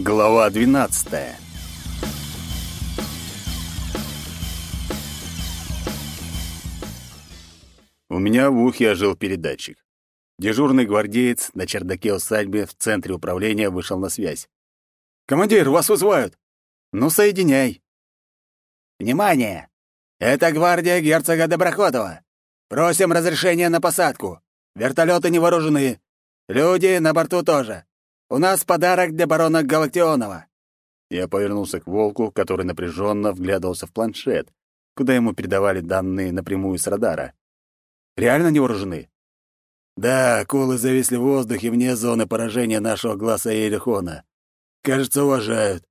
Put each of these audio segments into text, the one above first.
Глава 12. У меня в ухе ожил передатчик. Дежурный гвардеец на чердаке усадьбы в центре управления вышел на связь. «Командир, вас вызывают!» «Ну, соединяй!» «Внимание! Это гвардия герцога Доброхотова! Просим разрешения на посадку! Вертолеты не вооружены! Люди на борту тоже! У нас подарок для барона Галактионова!» Я повернулся к Волку, который напряженно вглядывался в планшет, куда ему передавали данные напрямую с радара. «Реально не вооружены?» «Да, акулы зависли в воздухе вне зоны поражения нашего глаза Иерихона. Кажется, уважают.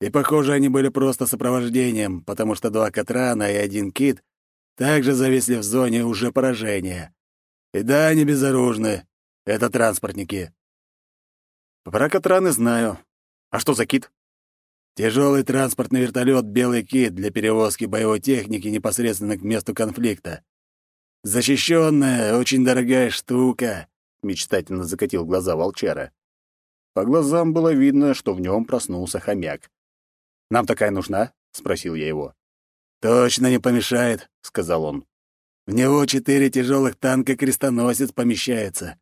И, похоже, они были просто сопровождением, потому что два Катрана и один Кит также зависли в зоне уже поражения. И да, они безоружны. Это транспортники. Про Катраны знаю. А что за Кит? Тяжелый транспортный вертолет «Белый кит» для перевозки боевой техники непосредственно к месту конфликта. Защищенная, очень дорогая штука, мечтательно закатил глаза волчара. По глазам было видно, что в нем проснулся хомяк. Нам такая нужна?» — спросил я его. «Точно не помешает», — сказал он. «В него четыре тяжелых танка крестоносец помещается.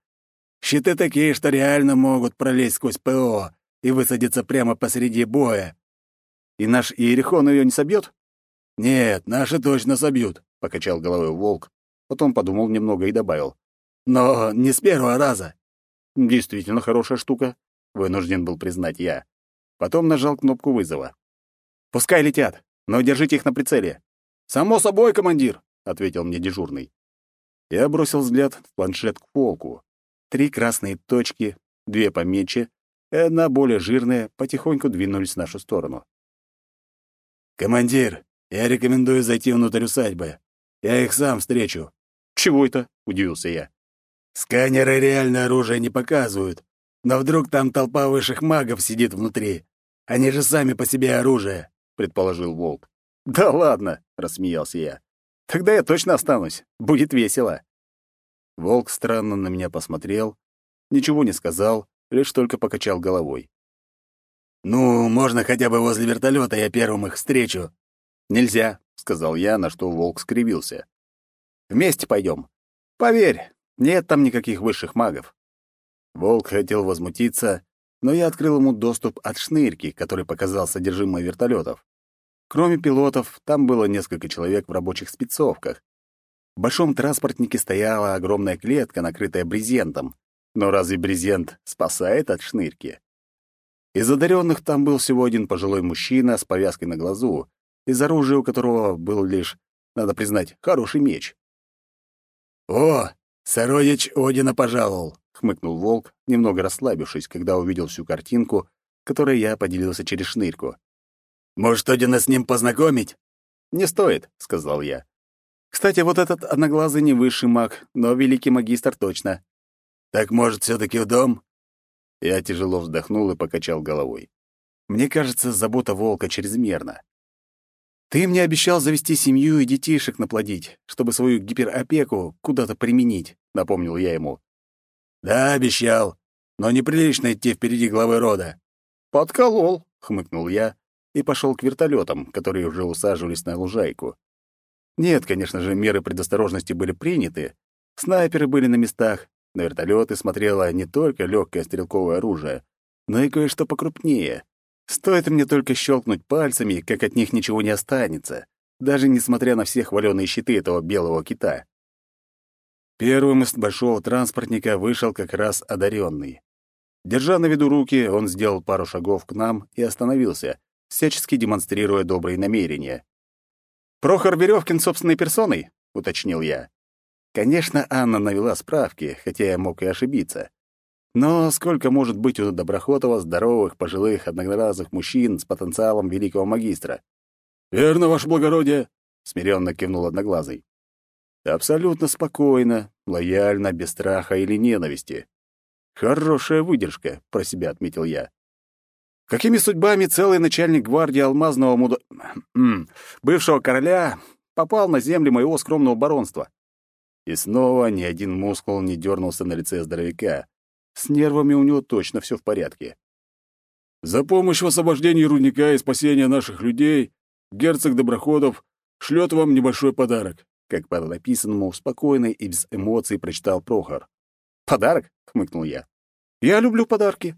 Щиты такие, что реально могут пролезть сквозь ПО и высадиться прямо посреди боя. И наш Иерихон ее не собьет? Нет, наши точно собьют, покачал головой волк. Потом подумал немного и добавил. Но не с первого раза. Действительно хорошая штука, вынужден был признать я. Потом нажал кнопку вызова. Пускай летят, но держите их на прицеле. Само собой, командир, ответил мне дежурный. Я бросил взгляд в планшет к волку. Три красные точки, две поменьше и одна более жирная потихоньку двинулись в нашу сторону. «Командир, я рекомендую зайти внутрь усадьбы. Я их сам встречу». «Чего это?» — удивился я. «Сканеры реальное оружие не показывают. Но вдруг там толпа высших магов сидит внутри. Они же сами по себе оружие предположил волк. Да ладно, рассмеялся я. Тогда я точно останусь. Будет весело. Волк странно на меня посмотрел, ничего не сказал, лишь только покачал головой. Ну, можно хотя бы возле вертолета, я первым их встречу. Нельзя, сказал я, на что волк скривился. Вместе пойдем. Поверь, нет там никаких высших магов. Волк хотел возмутиться, но я открыл ему доступ от шнырки, который показал содержимое вертолетов. Кроме пилотов, там было несколько человек в рабочих спецовках. В большом транспортнике стояла огромная клетка, накрытая брезентом. Но разве брезент спасает от шнырки? Из одаренных там был всего один пожилой мужчина с повязкой на глазу, из оружия у которого был лишь, надо признать, хороший меч. «О, сородич Одина пожаловал!» хмыкнул волк, немного расслабившись, когда увидел всю картинку, которой я поделился через шнырку. «Может, Одина с ним познакомить?» «Не стоит», — сказал я. «Кстати, вот этот одноглазый не высший маг, но великий магистр точно». «Так, может, все таки в дом?» Я тяжело вздохнул и покачал головой. Мне кажется, забота волка чрезмерна. Ты мне обещал завести семью и детишек наплодить, чтобы свою гиперопеку куда-то применить, напомнил я ему. «Да, обещал. Но неприлично идти впереди главы рода». «Подколол», — хмыкнул я и пошел к вертолетам, которые уже усаживались на лужайку. Нет, конечно же, меры предосторожности были приняты. Снайперы были на местах, на вертолеты смотрело не только легкое стрелковое оружие, но и кое-что покрупнее. Стоит мне только щелкнуть пальцами, как от них ничего не останется, даже несмотря на все хваленые щиты этого белого кита. Первым из большого транспортника вышел как раз одаренный. Держа на виду руки, он сделал пару шагов к нам и остановился, всячески демонстрируя добрые намерения. «Прохор Веревкин собственной персоной?» — уточнил я. Конечно, Анна навела справки, хотя я мог и ошибиться. Но сколько может быть у Доброхотова здоровых, пожилых, одноглазых мужчин с потенциалом великого магистра? «Верно, ваше благородие», — смиренно кивнул Одноглазый. Абсолютно спокойно, лояльно, без страха или ненависти. Хорошая выдержка, про себя отметил я. Какими судьбами целый начальник гвардии алмазного муда... бывшего короля попал на земли моего скромного баронства? И снова ни один мускул не дернулся на лице здоровяка. С нервами у него точно все в порядке. За помощь в освобождении рудника и спасении наших людей герцог Доброходов шлет вам небольшой подарок», как по написанному, спокойно и без эмоций прочитал Прохор. «Подарок?» — хмыкнул я. «Я люблю подарки.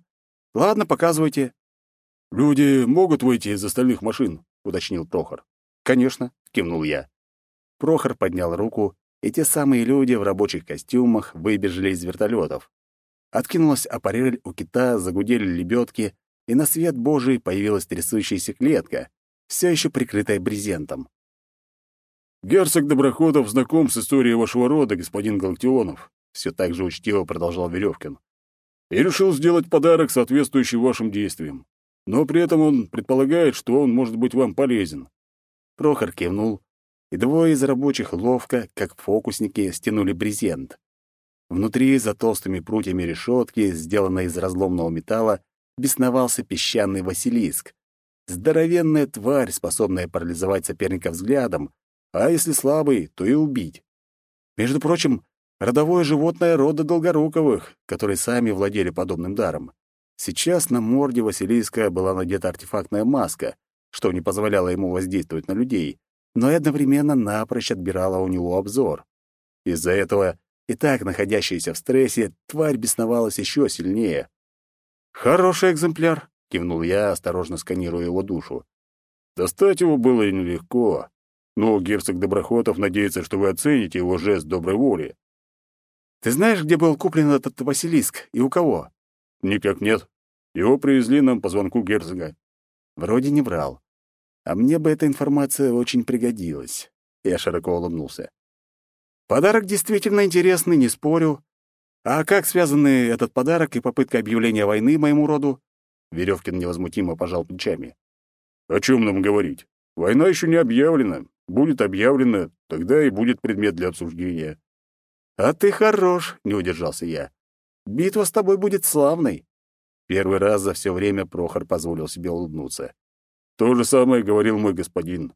Ладно, показывайте». «Люди могут выйти из остальных машин», — уточнил Прохор. «Конечно», — кивнул я. Прохор поднял руку, и те самые люди в рабочих костюмах выбежали из вертолетов. Откинулась аппарель у кита, загудели лебедки, и на свет Божий появилась трясущаяся клетка, все еще прикрытая брезентом. «Герцог Доброходов знаком с историей вашего рода, господин Галактионов», все так же учтиво продолжал Веревкин. «И решил сделать подарок, соответствующий вашим действиям. Но при этом он предполагает, что он может быть вам полезен». Прохор кивнул, и двое из рабочих ловко, как фокусники, стянули брезент. Внутри, за толстыми прутьями решетки, сделанной из разломного металла, бесновался песчаный Василиск. Здоровенная тварь, способная парализовать соперника взглядом, а если слабый, то и убить. Между прочим, родовое животное рода Долгоруковых, которые сами владели подобным даром. Сейчас на морде Василиска была надета артефактная маска, что не позволяло ему воздействовать на людей, но и одновременно напрочь отбирала у него обзор. Из-за этого и так находящаяся в стрессе тварь бесновалась еще сильнее. «Хороший экземпляр», — кивнул я, осторожно сканируя его душу. «Достать его было нелегко, но герцог Доброхотов надеется, что вы оцените его жест доброй воли». «Ты знаешь, где был куплен этот Василиск и у кого?» «Никак нет. Его привезли нам по звонку герцога». Вроде не врал. А мне бы эта информация очень пригодилась. Я широко улыбнулся. «Подарок действительно интересный, не спорю. А как связаны этот подарок и попытка объявления войны моему роду? Веревкин невозмутимо пожал плечами. О чем нам говорить? Война еще не объявлена. Будет объявлена, тогда и будет предмет для обсуждения. А ты хорош, не удержался я. Битва с тобой будет славной. Первый раз за все время Прохор позволил себе улыбнуться. То же самое говорил мой господин.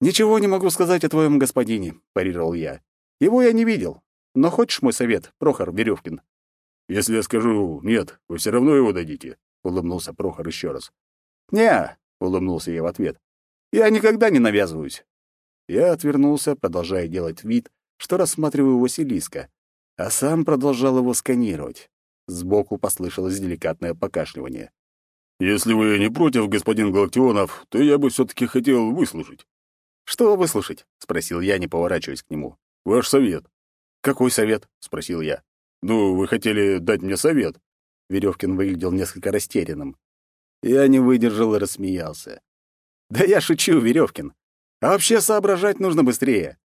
Ничего не могу сказать о твоем господине, парировал я. Его я не видел. Но хочешь мой совет, Прохор Веревкин? Если я скажу «нет», вы все равно его дадите, — улыбнулся Прохор еще раз. «Не», — улыбнулся я в ответ. «Я никогда не навязываюсь». Я отвернулся, продолжая делать вид, что рассматриваю Василиска, а сам продолжал его сканировать. Сбоку послышалось деликатное покашливание. «Если вы не против, господин Галактионов, то я бы все таки хотел выслушать». «Что выслушать?» — спросил я, не поворачиваясь к нему. «Ваш совет». «Какой совет?» — спросил я. «Ну, вы хотели дать мне совет». Веревкин выглядел несколько растерянным. Я не выдержал и рассмеялся. «Да я шучу, Веревкин. А вообще соображать нужно быстрее».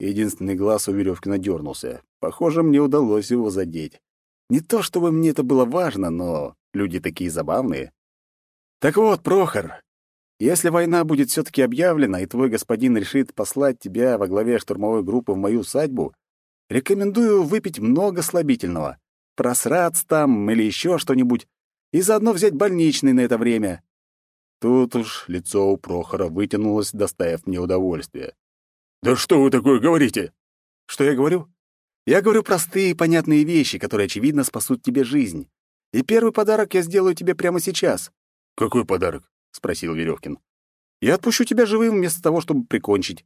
Единственный глаз у Веревкина дернулся. Похоже, мне удалось его задеть. Не то чтобы мне это было важно, но люди такие забавные. «Так вот, Прохор, если война будет все таки объявлена, и твой господин решит послать тебя во главе штурмовой группы в мою усадьбу, Рекомендую выпить много слабительного, просраться там или еще что-нибудь, и заодно взять больничный на это время. Тут уж лицо у Прохора вытянулось, доставив мне удовольствие. «Да что вы такое говорите?» «Что я говорю?» «Я говорю простые и понятные вещи, которые, очевидно, спасут тебе жизнь. И первый подарок я сделаю тебе прямо сейчас». «Какой подарок?» — спросил Веревкин. «Я отпущу тебя живым вместо того, чтобы прикончить».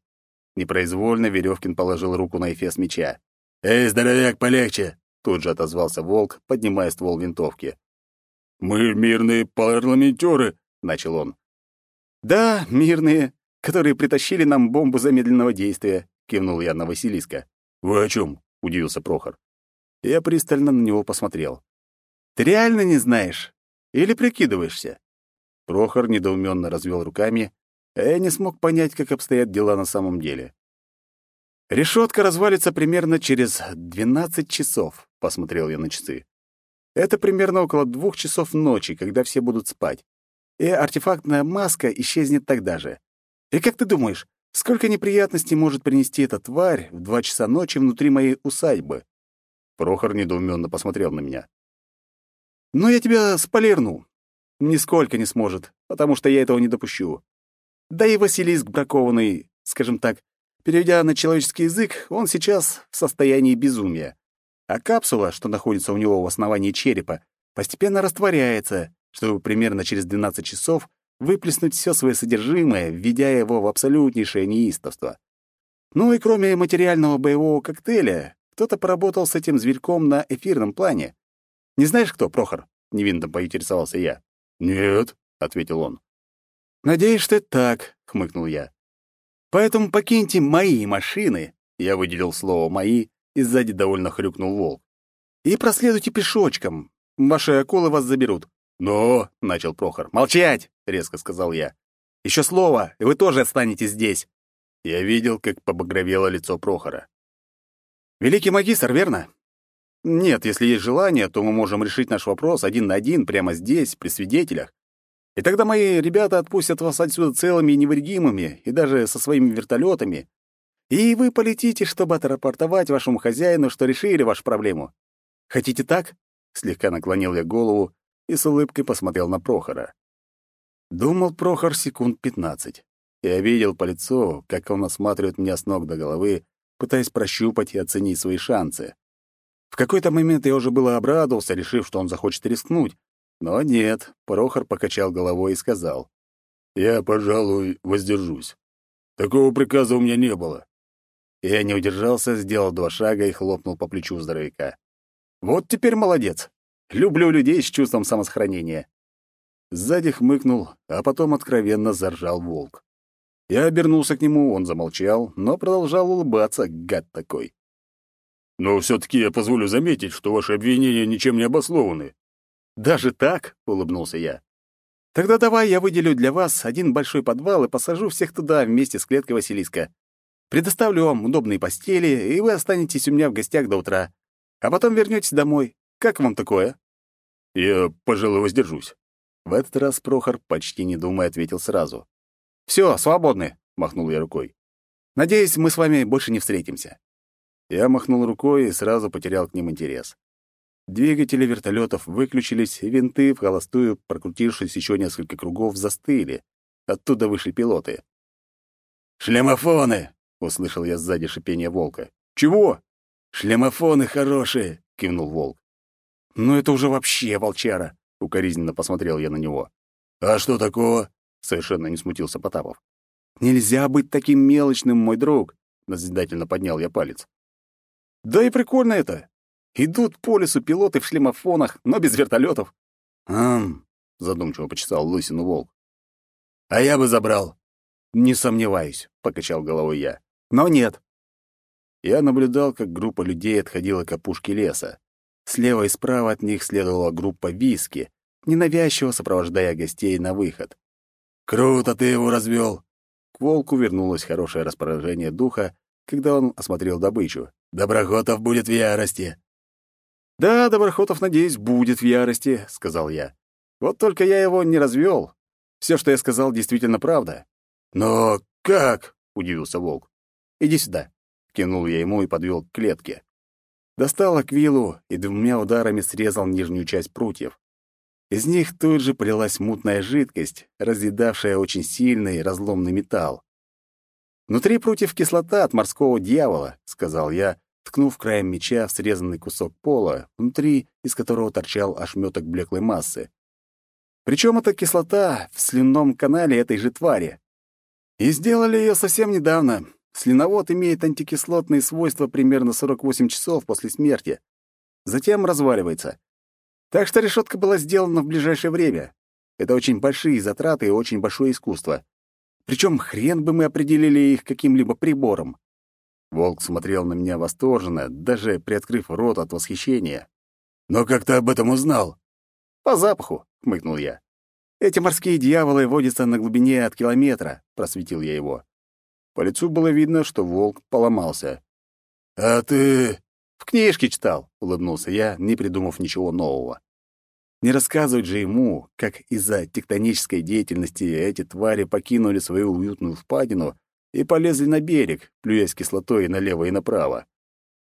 Непроизвольно Веревкин положил руку на эфес меча. «Эй, здоровяк, полегче!» — тут же отозвался волк, поднимая ствол винтовки. «Мы мирные парламентеры», — начал он. «Да, мирные, которые притащили нам бомбу замедленного действия», — кивнул я на Василиска. «Вы о чем?» — удивился Прохор. Я пристально на него посмотрел. «Ты реально не знаешь? Или прикидываешься?» Прохор недоуменно развел руками, а я не смог понять, как обстоят дела на самом деле. Решетка развалится примерно через 12 часов, посмотрел я на часы. Это примерно около двух часов ночи, когда все будут спать. И артефактная маска исчезнет тогда же. И как ты думаешь, сколько неприятностей может принести эта тварь в два часа ночи внутри моей усадьбы? Прохор недоуменно посмотрел на меня. «Ну, я тебя сполирну. Нисколько не сможет, потому что я этого не допущу. Да и Василиск бракованный, скажем так, Переведя на человеческий язык, он сейчас в состоянии безумия. А капсула, что находится у него в основании черепа, постепенно растворяется, чтобы примерно через 12 часов выплеснуть все свое содержимое, введя его в абсолютнейшее неистовство. Ну и кроме материального боевого коктейля, кто-то поработал с этим зверьком на эфирном плане. Не знаешь, кто, Прохор? Невинно поинтересовался я. «Нет», — ответил он. «Надеюсь, что это так», — хмыкнул я. «Поэтому покиньте мои машины», — я выделил слово «мои», и сзади довольно хрюкнул волк. «И проследуйте пешочком. Ваши акулы вас заберут». «Но», — начал Прохор. «Молчать!» — резко сказал я. «Еще слово, и вы тоже останетесь здесь». Я видел, как побагровело лицо Прохора. «Великий магистр, верно?» «Нет, если есть желание, то мы можем решить наш вопрос один на один прямо здесь, при свидетелях. И тогда мои ребята отпустят вас отсюда целыми и невредимыми, и даже со своими вертолетами. И вы полетите, чтобы отрапортовать вашему хозяину, что решили вашу проблему. Хотите так?» Слегка наклонил я голову и с улыбкой посмотрел на Прохора. Думал Прохор секунд пятнадцать. Я видел по лицу, как он осматривает меня с ног до головы, пытаясь прощупать и оценить свои шансы. В какой-то момент я уже было обрадовался, решив, что он захочет рискнуть. Но нет, Прохор покачал головой и сказал. «Я, пожалуй, воздержусь. Такого приказа у меня не было». Я не удержался, сделал два шага и хлопнул по плечу здоровяка. «Вот теперь молодец. Люблю людей с чувством самосохранения». Сзади хмыкнул, а потом откровенно заржал волк. Я обернулся к нему, он замолчал, но продолжал улыбаться, гад такой. Но все-таки я позволю заметить, что ваши обвинения ничем не обоснованы. Даже так? улыбнулся я. Тогда давай я выделю для вас один большой подвал и посажу всех туда вместе с клеткой Василиска. Предоставлю вам удобные постели, и вы останетесь у меня в гостях до утра. А потом вернетесь домой. Как вам такое? Я, пожалуй, воздержусь. В этот раз Прохор, почти не думая, ответил сразу. «Все, свободны», — махнул я рукой. «Надеюсь, мы с вами больше не встретимся». Я махнул рукой и сразу потерял к ним интерес. Двигатели вертолетов выключились, винты в холостую, прокрутившись еще несколько кругов, застыли. Оттуда вышли пилоты. «Шлемофоны!» — услышал я сзади шипение волка. «Чего?» «Шлемофоны хорошие!» — кивнул волк. «Ну это уже вообще волчара!» — укоризненно посмотрел я на него. «А что такого?» — совершенно не смутился Потапов. «Нельзя быть таким мелочным, мой друг!» — назидательно поднял я палец. Да и прикольно это. Идут по лесу пилоты в шлемофонах, но без вертолетов. «Ам», — задумчиво почесал лысину волк. «А я бы забрал». «Не сомневаюсь», — покачал головой я. «Но нет». Я наблюдал, как группа людей отходила к опушке леса. Слева и справа от них следовала группа виски, ненавязчиво сопровождая гостей на выход. «Круто ты его развел. К волку вернулось хорошее расположение духа, когда он осмотрел добычу. Доброхотов будет в ярости». «Да, Доброхотов, надеюсь, будет в ярости», — сказал я. «Вот только я его не развел. Все, что я сказал, действительно правда». «Но как?» — удивился волк. «Иди сюда», — кинул я ему и подвел к клетке. Достал аквилу и двумя ударами срезал нижнюю часть прутьев. Из них тут же полилась мутная жидкость, разъедавшая очень сильный разломный металл. «Внутри прутьев кислота от морского дьявола», — сказал я, ткнув краем меча в срезанный кусок пола, внутри из которого торчал ошметок блеклой массы. Причем эта кислота в слюнном канале этой же твари. И сделали ее совсем недавно. Слюновод имеет антикислотные свойства примерно 48 часов после смерти. Затем разваливается. Так что решетка была сделана в ближайшее время. Это очень большие затраты и очень большое искусство. Причем хрен бы мы определили их каким-либо прибором. Волк смотрел на меня восторженно, даже приоткрыв рот от восхищения. «Но как ты об этом узнал?» «По запаху», — хмыкнул я. «Эти морские дьяволы водятся на глубине от километра», — просветил я его. По лицу было видно, что волк поломался. «А ты...» «В книжке читал», — улыбнулся я, не придумав ничего нового. Не рассказывать же ему, как из-за тектонической деятельности эти твари покинули свою уютную впадину и полезли на берег, плюясь кислотой налево и направо.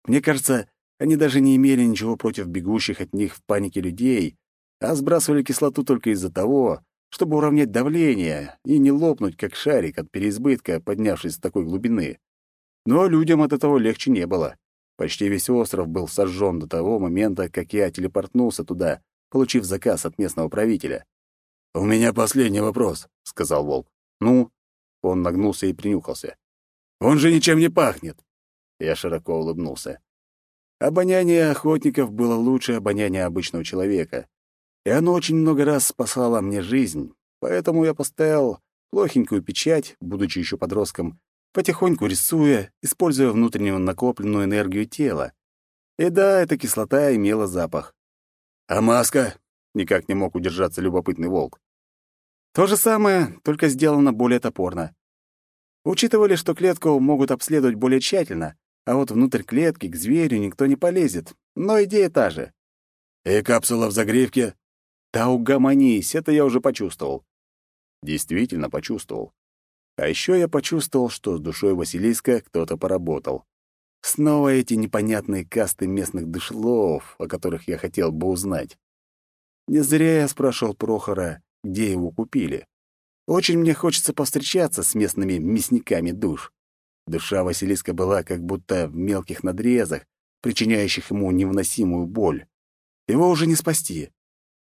Мне кажется, они даже не имели ничего против бегущих от них в панике людей, а сбрасывали кислоту только из-за того, чтобы уравнять давление и не лопнуть, как шарик от переизбытка, поднявшись с такой глубины. Но людям от этого легче не было. Почти весь остров был сожжен до того момента, как я телепортнулся туда, получив заказ от местного правителя. «У меня последний вопрос», — сказал волк. «Ну?» Он нагнулся и принюхался. «Он же ничем не пахнет!» Я широко улыбнулся. Обоняние охотников было лучше обоняния обычного человека, и оно очень много раз спасало мне жизнь, поэтому я поставил плохенькую печать, будучи еще подростком, потихоньку рисуя, используя внутреннюю накопленную энергию тела. И да, эта кислота имела запах. «А маска?» — никак не мог удержаться любопытный волк. То же самое, только сделано более топорно. Учитывали, что клетку могут обследовать более тщательно, а вот внутрь клетки к зверю никто не полезет. Но идея та же. «И капсула в загривке?» «Да угомонись, это я уже почувствовал». Действительно почувствовал. А еще я почувствовал, что с душой Василиска кто-то поработал. Снова эти непонятные касты местных дышлов, о которых я хотел бы узнать. Не зря я спрашивал Прохора, где его купили. Очень мне хочется повстречаться с местными мясниками душ. Душа Василиска была как будто в мелких надрезах, причиняющих ему невыносимую боль. Его уже не спасти.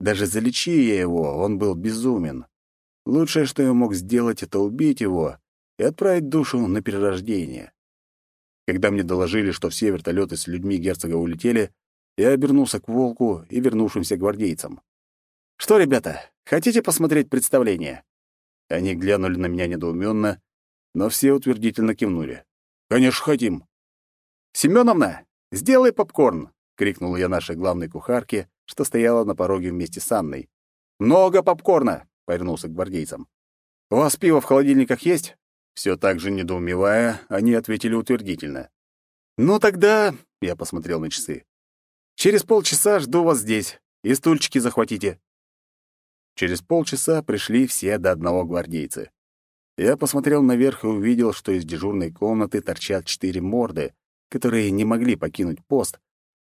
Даже залечи я его, он был безумен. Лучшее, что я мог сделать, это убить его и отправить душу на перерождение. Когда мне доложили, что все вертолеты с людьми герцога улетели, я обернулся к волку и вернувшимся гвардейцам. «Что, ребята, хотите посмотреть представление?» Они глянули на меня недоуменно, но все утвердительно кивнули. «Конечно, хотим!» «Семеновна, сделай попкорн!» — крикнул я нашей главной кухарке, что стояла на пороге вместе с Анной. «Много попкорна!» — повернулся к гвардейцам. «У вас пиво в холодильниках есть?» Все так же недоумевая, они ответили утвердительно. «Ну тогда...» — я посмотрел на часы. «Через полчаса жду вас здесь, и стульчики захватите». Через полчаса пришли все до одного гвардейцы. Я посмотрел наверх и увидел, что из дежурной комнаты торчат четыре морды, которые не могли покинуть пост,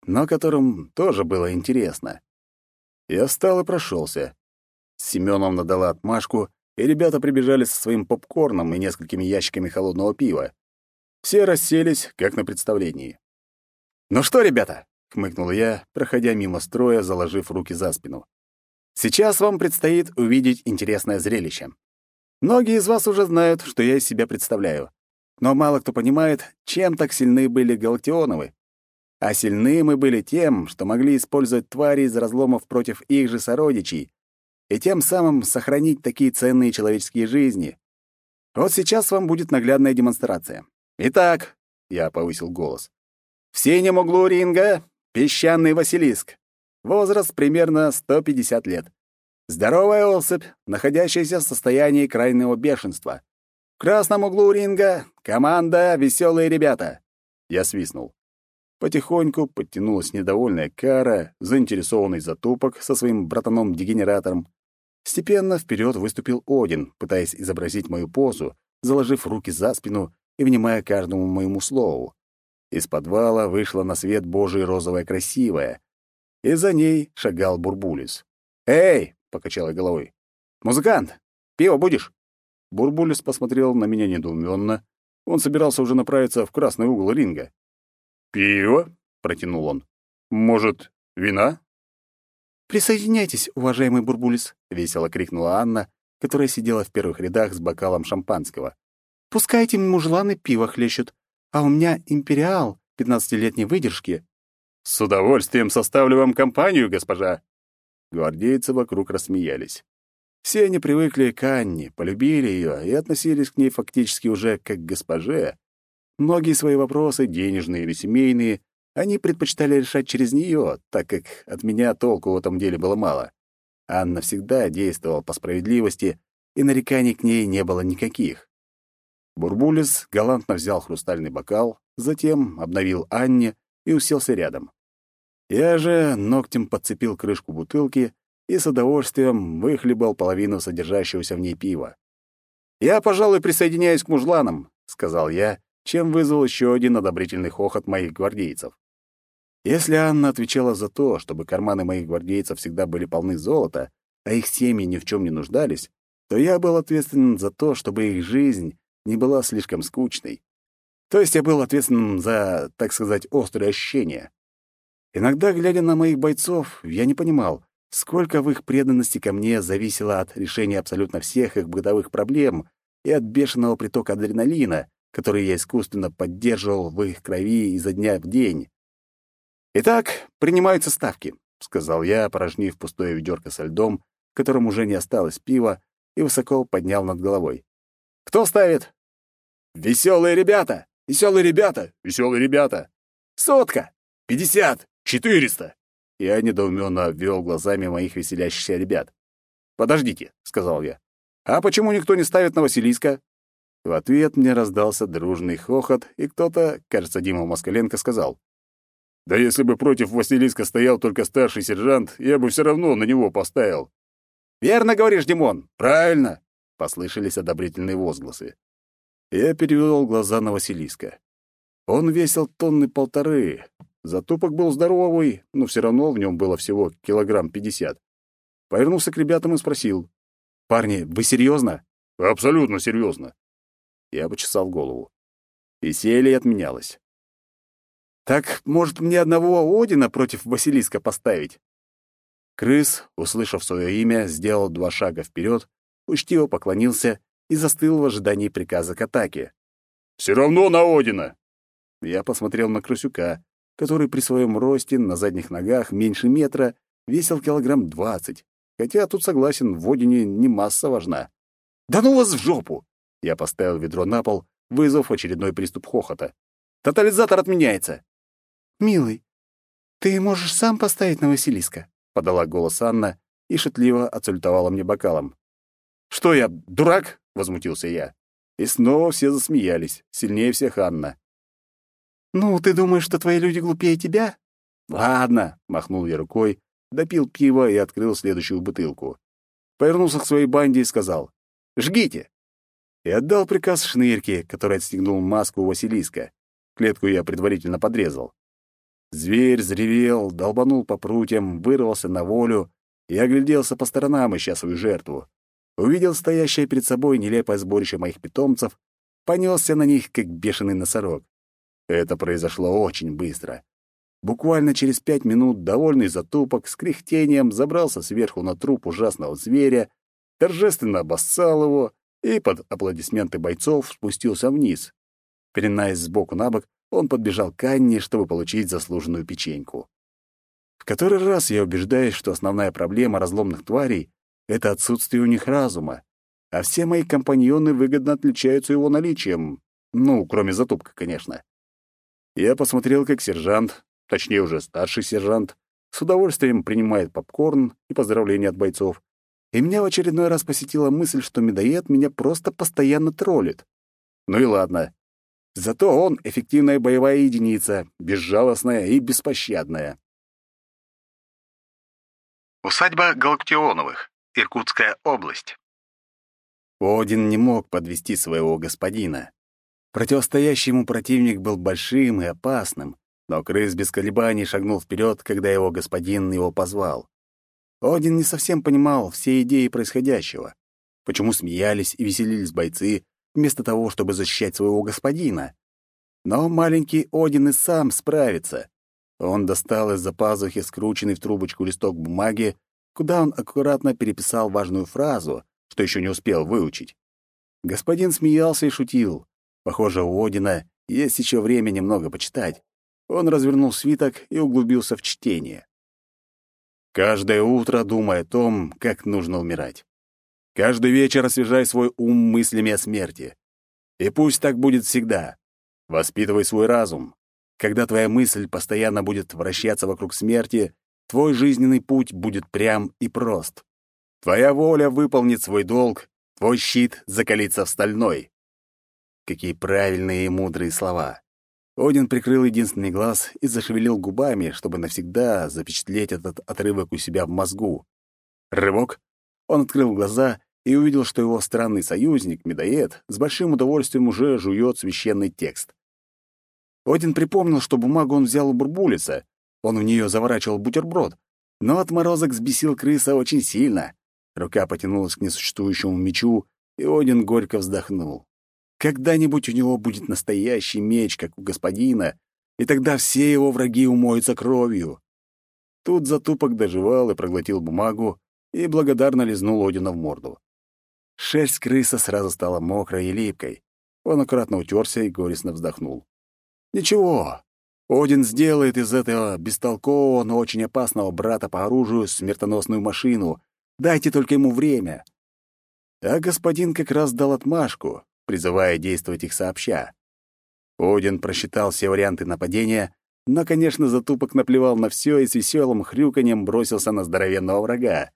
но которым тоже было интересно. Я встал и прошелся. Семеновна дала отмашку, и ребята прибежали со своим попкорном и несколькими ящиками холодного пива. Все расселись, как на представлении. «Ну что, ребята?» — хмыкнул я, проходя мимо строя, заложив руки за спину. Сейчас вам предстоит увидеть интересное зрелище. Многие из вас уже знают, что я из себя представляю. Но мало кто понимает, чем так сильны были Галактионовы. А сильны мы были тем, что могли использовать твари из разломов против их же сородичей, и тем самым сохранить такие ценные человеческие жизни. Вот сейчас вам будет наглядная демонстрация. Итак, я повысил голос. В синем углу ринга — песчаный Василиск. Возраст примерно 150 лет. Здоровая особь, находящаяся в состоянии крайнего бешенства. В красном углу ринга — команда «Веселые ребята». Я свистнул. Потихоньку подтянулась недовольная Кара, заинтересованный затупок со своим братаном-дегенератором. Степенно вперед выступил Один, пытаясь изобразить мою позу, заложив руки за спину и внимая каждому моему слову. Из подвала вышла на свет Божий розовая красивая, и за ней шагал Бурбулис. «Эй!» — покачал я головой. «Музыкант, пиво будешь?» Бурбулис посмотрел на меня недоуменно. Он собирался уже направиться в красный угол ринга. «Пиво?» — протянул он. «Может, вина?» «Присоединяйтесь, уважаемый Бурбулис!» — весело крикнула Анна, которая сидела в первых рядах с бокалом шампанского. «Пускайте мужланы пиво хлещут, а у меня империал пятнадцатилетней выдержки. «С удовольствием составлю вам компанию, госпожа!» Гвардейцы вокруг рассмеялись. Все они привыкли к Анне, полюбили ее и относились к ней фактически уже как к госпоже. Многие свои вопросы, денежные или семейные, они предпочитали решать через нее, так как от меня толку в этом деле было мало. Анна всегда действовала по справедливости, и нареканий к ней не было никаких. Бурбулис галантно взял хрустальный бокал, затем обновил Анне и уселся рядом. Я же ногтем подцепил крышку бутылки и с удовольствием выхлебал половину содержащегося в ней пива. «Я, пожалуй, присоединяюсь к мужланам», — сказал я, чем вызвал еще один одобрительный хохот моих гвардейцев. Если Анна отвечала за то, чтобы карманы моих гвардейцев всегда были полны золота, а их семьи ни в чем не нуждались, то я был ответственен за то, чтобы их жизнь не была слишком скучной. То есть я был ответственным за, так сказать, острые ощущения. Иногда, глядя на моих бойцов, я не понимал, сколько в их преданности ко мне зависело от решения абсолютно всех их бытовых проблем и от бешеного притока адреналина, который я искусственно поддерживал в их крови изо дня в день. «Итак, принимаются ставки», — сказал я, порожнив пустое ведерко со льдом, в котором уже не осталось пива, и высоко поднял над головой. «Кто ставит?» «Веселые ребята! Веселые ребята! Веселые ребята! Сотка! Пятьдесят! Четыреста!» Я недоуменно обвел глазами моих веселящихся ребят. «Подождите», — сказал я. «А почему никто не ставит на Василиска?» В ответ мне раздался дружный хохот, и кто-то, кажется, Дима Москаленко, сказал. «Да если бы против Василиска стоял только старший сержант, я бы все равно на него поставил». «Верно говоришь, Димон, правильно!» — послышались одобрительные возгласы. Я перевел глаза на Василиска. Он весил тонны полторы. Затупок был здоровый, но все равно в нем было всего килограмм пятьдесят. Повернулся к ребятам и спросил. «Парни, вы серьезно?» «Абсолютно серьезно. Я почесал голову. Веселье отменялось. «Так, может, мне одного Одина против Василиска поставить?» Крыс, услышав свое имя, сделал два шага вперед, учтиво поклонился и застыл в ожидании приказа к атаке. «Все равно на Одина!» Я посмотрел на Крысюка, который при своем росте на задних ногах меньше метра весил килограмм двадцать, хотя тут согласен, в Одине не масса важна. «Да ну вас в жопу!» Я поставил ведро на пол, вызвав очередной приступ хохота. «Тотализатор отменяется!» «Милый, ты можешь сам поставить на Василиска?» — подала голос Анна и шутливо отсультовала мне бокалом. «Что я, дурак?» — возмутился я. И снова все засмеялись, сильнее всех Анна. «Ну, ты думаешь, что твои люди глупее тебя?» «Ладно», — махнул я рукой, допил пиво и открыл следующую бутылку. Повернулся к своей банде и сказал «Жгите!» И отдал приказ шнырке, который отстегнул маску Василиска. Клетку я предварительно подрезал. Зверь взревел, долбанул по прутьям, вырвался на волю и огляделся по сторонам, ища свою жертву. Увидел стоящее перед собой нелепое сборище моих питомцев, понесся на них, как бешеный носорог. Это произошло очень быстро. Буквально через пять минут довольный затупок с кряхтением забрался сверху на труп ужасного зверя, торжественно обоссал его и под аплодисменты бойцов спустился вниз. Перенаясь сбоку на бок, он подбежал к Анне, чтобы получить заслуженную печеньку. В который раз я убеждаюсь, что основная проблема разломных тварей — это отсутствие у них разума, а все мои компаньоны выгодно отличаются его наличием, ну, кроме затупка, конечно. Я посмотрел, как сержант, точнее уже старший сержант, с удовольствием принимает попкорн и поздравления от бойцов, и меня в очередной раз посетила мысль, что медоед меня просто постоянно троллит. Ну и ладно. Зато он эффективная боевая единица, безжалостная и беспощадная. Усадьба Галактионовых, Иркутская область. Один не мог подвести своего господина. Противостоящий ему противник был большим и опасным, но крыс без колебаний шагнул вперед, когда его господин его позвал. Один не совсем понимал все идеи происходящего. Почему смеялись и веселились бойцы, вместо того, чтобы защищать своего господина? Но маленький Один и сам справится. Он достал из-за пазухи скрученный в трубочку листок бумаги, куда он аккуратно переписал важную фразу, что еще не успел выучить. Господин смеялся и шутил. Похоже, у Одина есть еще время немного почитать. Он развернул свиток и углубился в чтение. Каждое утро думай о том, как нужно умирать. Каждый вечер освежай свой ум мыслями о смерти. И пусть так будет всегда. Воспитывай свой разум. Когда твоя мысль постоянно будет вращаться вокруг смерти, твой жизненный путь будет прям и прост. Твоя воля выполнит свой долг, твой щит закалится в стальной. Какие правильные и мудрые слова. Один прикрыл единственный глаз и зашевелил губами, чтобы навсегда запечатлеть этот отрывок у себя в мозгу. Рывок. Он открыл глаза и увидел, что его странный союзник, медоед, с большим удовольствием уже жует священный текст. Один припомнил, что бумагу он взял у бурбулиса. Он в нее заворачивал бутерброд. Но отморозок взбесил крыса очень сильно. Рука потянулась к несуществующему мечу, и Один горько вздохнул. Когда-нибудь у него будет настоящий меч, как у господина, и тогда все его враги умоются кровью. Тут затупок доживал и проглотил бумагу и благодарно лизнул Одина в морду. Шерсть крыса сразу стала мокрой и липкой. Он аккуратно утерся и горестно вздохнул. «Ничего, один сделает из этого бестолкового, но очень опасного брата по оружию смертоносную машину. Дайте только ему время». А господин как раз дал отмашку, призывая действовать их сообща. Один просчитал все варианты нападения, но, конечно, затупок наплевал на все и с веселым хрюканьем бросился на здоровенного врага.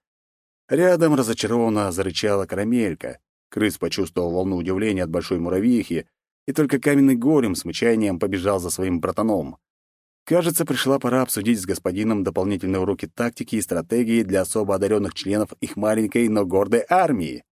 Рядом разочарованно зарычала карамелька. Крыс почувствовал волну удивления от большой муравьихи, и только каменный горем с мычанием побежал за своим братаном. Кажется, пришла пора обсудить с господином дополнительные уроки тактики и стратегии для особо одаренных членов их маленькой, но гордой армии.